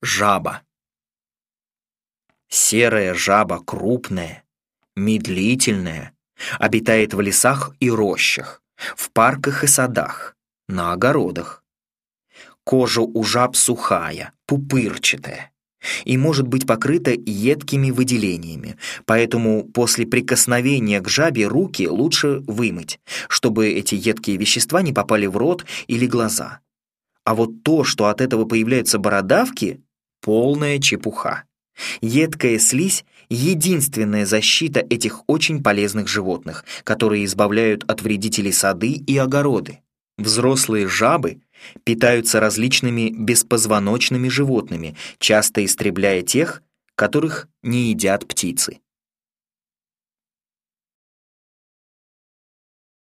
Жаба. Серая жаба крупная, медлительная, обитает в лесах и рощах, в парках и садах, на огородах. Кожа у жаб сухая, пупырчатая и может быть покрыта едкими выделениями, поэтому после прикосновения к жабе руки лучше вымыть, чтобы эти едкие вещества не попали в рот или глаза. А вот то, что от этого появляются бородавки, полная чепуха. Едкая слизь — единственная защита этих очень полезных животных, которые избавляют от вредителей сады и огороды. Взрослые жабы питаются различными беспозвоночными животными, часто истребляя тех, которых не едят птицы.